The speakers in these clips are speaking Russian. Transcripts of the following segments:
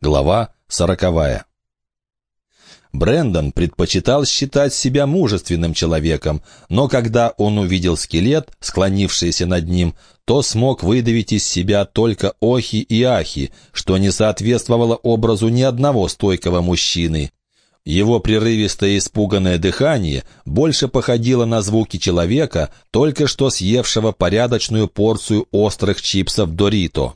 Глава сороковая. Брендон предпочитал считать себя мужественным человеком, но когда он увидел скелет, склонившийся над ним, то смог выдавить из себя только охи и ахи, что не соответствовало образу ни одного стойкого мужчины. Его прерывистое испуганное дыхание больше походило на звуки человека, только что съевшего порядочную порцию острых чипсов Дорито.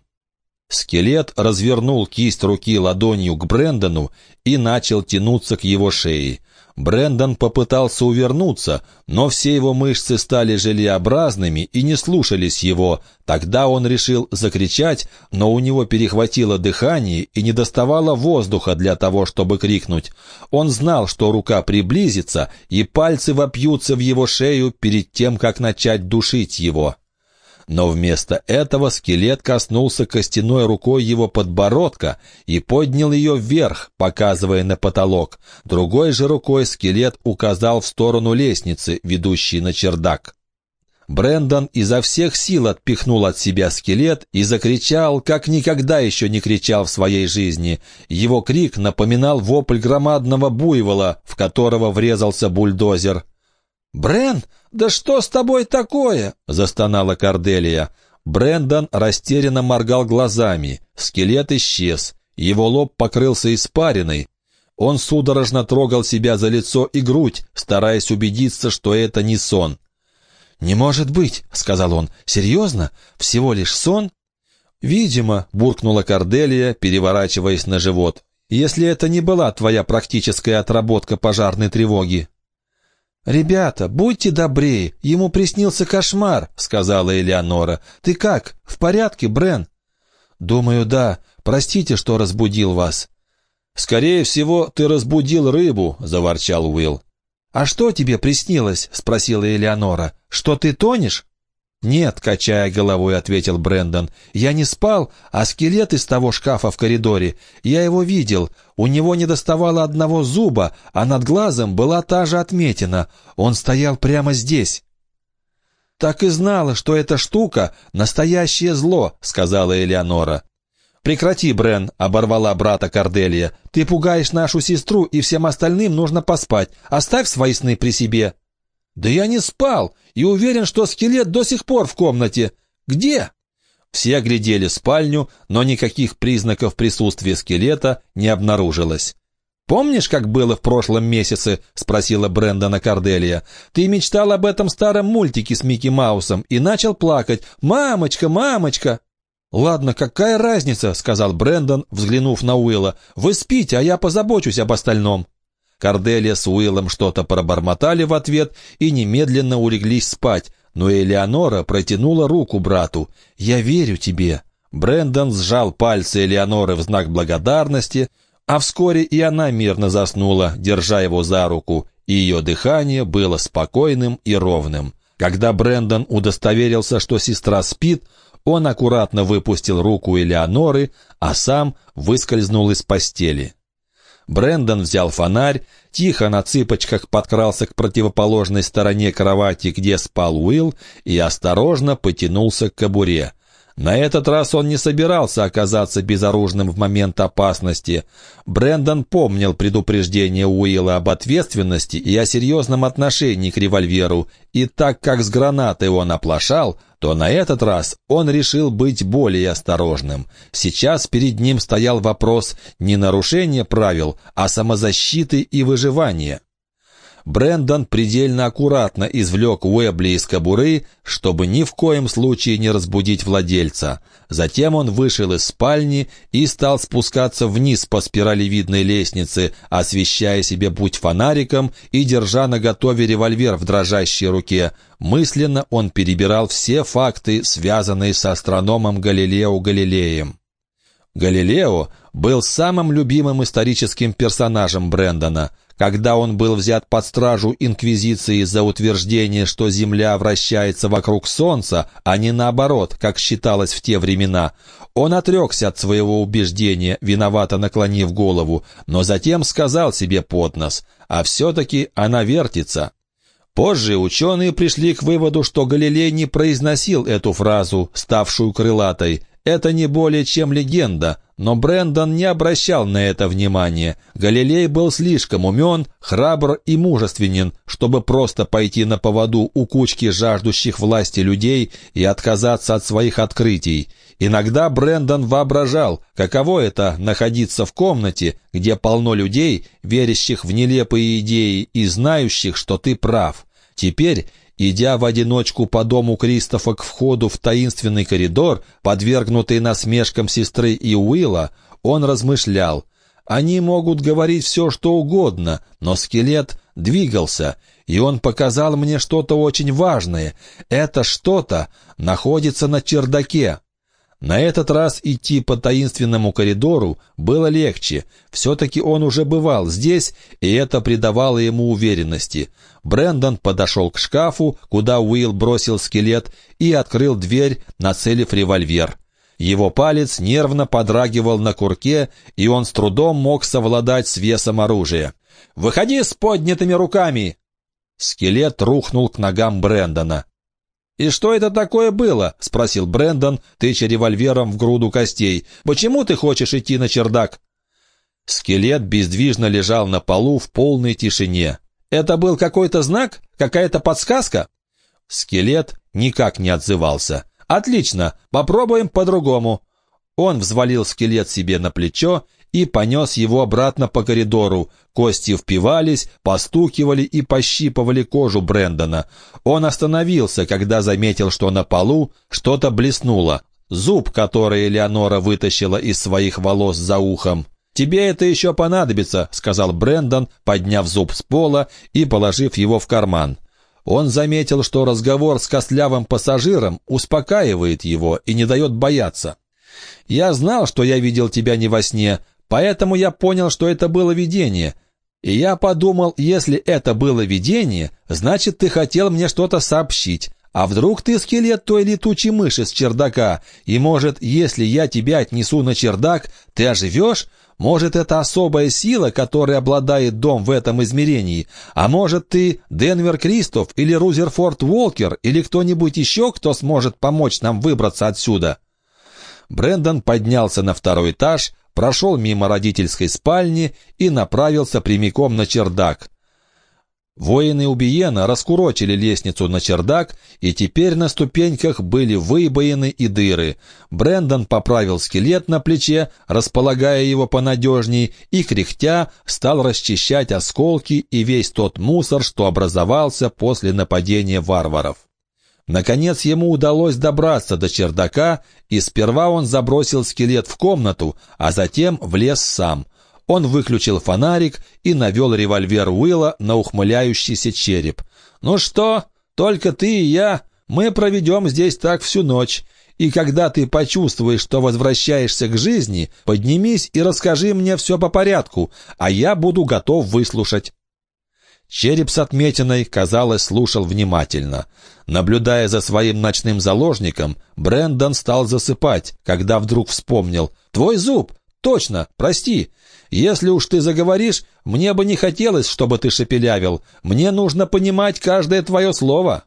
Скелет развернул кисть руки ладонью к Брэндону и начал тянуться к его шее. Брендон попытался увернуться, но все его мышцы стали желеобразными и не слушались его. Тогда он решил закричать, но у него перехватило дыхание и не доставало воздуха для того, чтобы крикнуть. Он знал, что рука приблизится, и пальцы вопьются в его шею перед тем, как начать душить его. Но вместо этого скелет коснулся костяной рукой его подбородка и поднял ее вверх, показывая на потолок. Другой же рукой скелет указал в сторону лестницы, ведущей на чердак. Брендон изо всех сил отпихнул от себя скелет и закричал, как никогда еще не кричал в своей жизни. Его крик напоминал вопль громадного буйвола, в которого врезался бульдозер. «Брен, да что с тобой такое?» — застонала Корделия. Брендон растерянно моргал глазами. Скелет исчез. Его лоб покрылся испариной. Он судорожно трогал себя за лицо и грудь, стараясь убедиться, что это не сон. «Не может быть», — сказал он. «Серьезно? Всего лишь сон?» «Видимо», — буркнула Корделия, переворачиваясь на живот. «Если это не была твоя практическая отработка пожарной тревоги». «Ребята, будьте добрее, ему приснился кошмар», — сказала Элеонора. «Ты как, в порядке, Брен?» «Думаю, да. Простите, что разбудил вас». «Скорее всего, ты разбудил рыбу», — заворчал Уилл. «А что тебе приснилось?» — спросила Элеонора. «Что ты тонешь?» «Нет», — качая головой, ответил Брендон. «Я не спал, а скелет из того шкафа в коридоре. Я его видел. У него не доставало одного зуба, а над глазом была та же отметина. Он стоял прямо здесь». «Так и знала, что эта штука — настоящее зло», — сказала Элеонора. «Прекрати, Брен», — оборвала брата Корделия. «Ты пугаешь нашу сестру, и всем остальным нужно поспать. Оставь свои сны при себе». «Да я не спал и уверен, что скелет до сих пор в комнате. Где?» Все оглядели спальню, но никаких признаков присутствия скелета не обнаружилось. «Помнишь, как было в прошлом месяце?» — спросила Брэндона Корделия. «Ты мечтал об этом старом мультике с Микки Маусом и начал плакать. «Мамочка, мамочка!» «Ладно, какая разница?» — сказал Брэндон, взглянув на Уилла. «Вы спите, а я позабочусь об остальном». Корделия с Уиллом что-то пробормотали в ответ и немедленно улеглись спать, но Элеонора протянула руку брату. «Я верю тебе». Брендон сжал пальцы Элеоноры в знак благодарности, а вскоре и она мирно заснула, держа его за руку, и ее дыхание было спокойным и ровным. Когда Брендон удостоверился, что сестра спит, он аккуратно выпустил руку Элеоноры, а сам выскользнул из постели. Брендон взял фонарь, тихо на цыпочках подкрался к противоположной стороне кровати, где спал Уилл, и осторожно потянулся к кобуре. На этот раз он не собирался оказаться безоружным в момент опасности. Брендон помнил предупреждение Уилла об ответственности и о серьезном отношении к револьверу, и так как с гранатой он оплошал, то на этот раз он решил быть более осторожным. Сейчас перед ним стоял вопрос не нарушения правил, а самозащиты и выживания. Брендон предельно аккуратно извлек Уэбли из кобуры, чтобы ни в коем случае не разбудить владельца. Затем он вышел из спальни и стал спускаться вниз по спиралевидной лестнице, освещая себе путь фонариком и держа наготове револьвер в дрожащей руке. Мысленно он перебирал все факты, связанные с астрономом Галилео Галилеем. Галилео был самым любимым историческим персонажем Брэндона. Когда он был взят под стражу Инквизиции за утверждение, что Земля вращается вокруг Солнца, а не наоборот, как считалось в те времена, он отрекся от своего убеждения, виновато наклонив голову, но затем сказал себе под нос, а все-таки она вертится. Позже ученые пришли к выводу, что Галилей не произносил эту фразу, ставшую крылатой. Это не более чем легенда, но Брендон не обращал на это внимания. Галилей был слишком умен, храбр и мужественен, чтобы просто пойти на поводу у кучки жаждущих власти людей и отказаться от своих открытий. Иногда Брендон воображал, каково это находиться в комнате, где полно людей, верящих в нелепые идеи и знающих, что ты прав. Теперь Идя в одиночку по дому Кристофа к входу в таинственный коридор, подвергнутый насмешкам сестры и Уилла, он размышлял. Они могут говорить все, что угодно, но скелет двигался, и он показал мне что-то очень важное. Это что-то находится на чердаке. На этот раз идти по таинственному коридору было легче. Все-таки он уже бывал здесь, и это придавало ему уверенности. Брендон подошел к шкафу, куда Уилл бросил скелет, и открыл дверь, нацелив револьвер. Его палец нервно подрагивал на курке, и он с трудом мог совладать с весом оружия. «Выходи с поднятыми руками!» Скелет рухнул к ногам Брэндона. «И что это такое было?» — спросил Брэндон, тыча револьвером в груду костей. «Почему ты хочешь идти на чердак?» Скелет бездвижно лежал на полу в полной тишине. «Это был какой-то знак? Какая-то подсказка?» Скелет никак не отзывался. «Отлично, попробуем по-другому». Он взвалил скелет себе на плечо и понес его обратно по коридору. Кости впивались, постукивали и пощипывали кожу Брэндона. Он остановился, когда заметил, что на полу что-то блеснуло. Зуб, который Элеонора вытащила из своих волос за ухом. «Тебе это еще понадобится», — сказал Брэндон, подняв зуб с пола и положив его в карман. Он заметил, что разговор с костлявым пассажиром успокаивает его и не дает бояться. «Я знал, что я видел тебя не во сне, Поэтому я понял, что это было видение. И я подумал, если это было видение, значит, ты хотел мне что-то сообщить. А вдруг ты скелет той летучей мыши с чердака, и, может, если я тебя отнесу на чердак, ты оживешь? Может, это особая сила, которой обладает дом в этом измерении? А может, ты Денвер Кристоф или Рузерфорд Уолкер или кто-нибудь еще, кто сможет помочь нам выбраться отсюда?» Брендон поднялся на второй этаж, прошел мимо родительской спальни и направился прямиком на чердак. Воины Убиена раскурочили лестницу на чердак, и теперь на ступеньках были выбоины и дыры. Брендон поправил скелет на плече, располагая его понадежней, и, кряхтя, стал расчищать осколки и весь тот мусор, что образовался после нападения варваров. Наконец ему удалось добраться до чердака, и сперва он забросил скелет в комнату, а затем влез сам. Он выключил фонарик и навел револьвер Уилла на ухмыляющийся череп. «Ну что, только ты и я, мы проведем здесь так всю ночь. И когда ты почувствуешь, что возвращаешься к жизни, поднимись и расскажи мне все по порядку, а я буду готов выслушать». Череп с отметиной, казалось, слушал внимательно. Наблюдая за своим ночным заложником, Брэндон стал засыпать, когда вдруг вспомнил. «Твой зуб! Точно! Прости! Если уж ты заговоришь, мне бы не хотелось, чтобы ты шепелявил. Мне нужно понимать каждое твое слово».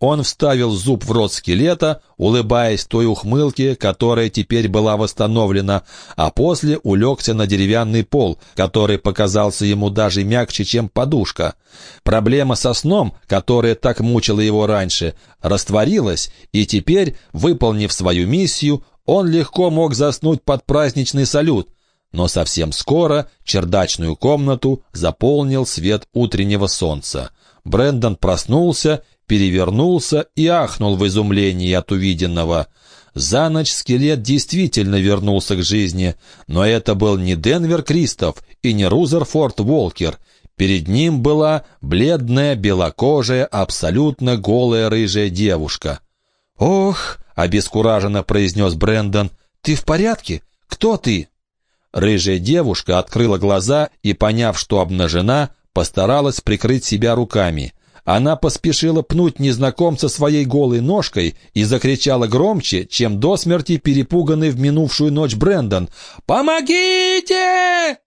Он вставил зуб в рот скелета, улыбаясь той ухмылке, которая теперь была восстановлена, а после улегся на деревянный пол, который показался ему даже мягче, чем подушка. Проблема со сном, которая так мучила его раньше, растворилась, и теперь, выполнив свою миссию, он легко мог заснуть под праздничный салют, но совсем скоро чердачную комнату заполнил свет утреннего солнца. Брендон проснулся перевернулся и ахнул в изумлении от увиденного. За ночь скелет действительно вернулся к жизни, но это был не Денвер Кристоф и не Рузерфорд Волкер. Перед ним была бледная, белокожая, абсолютно голая рыжая девушка. «Ох!» — обескураженно произнес Брэндон. «Ты в порядке? Кто ты?» Рыжая девушка открыла глаза и, поняв, что обнажена, постаралась прикрыть себя руками — она поспешила пнуть незнакомца своей голой ножкой и закричала громче, чем до смерти перепуганный в минувшую ночь Брендон. «Помогите!»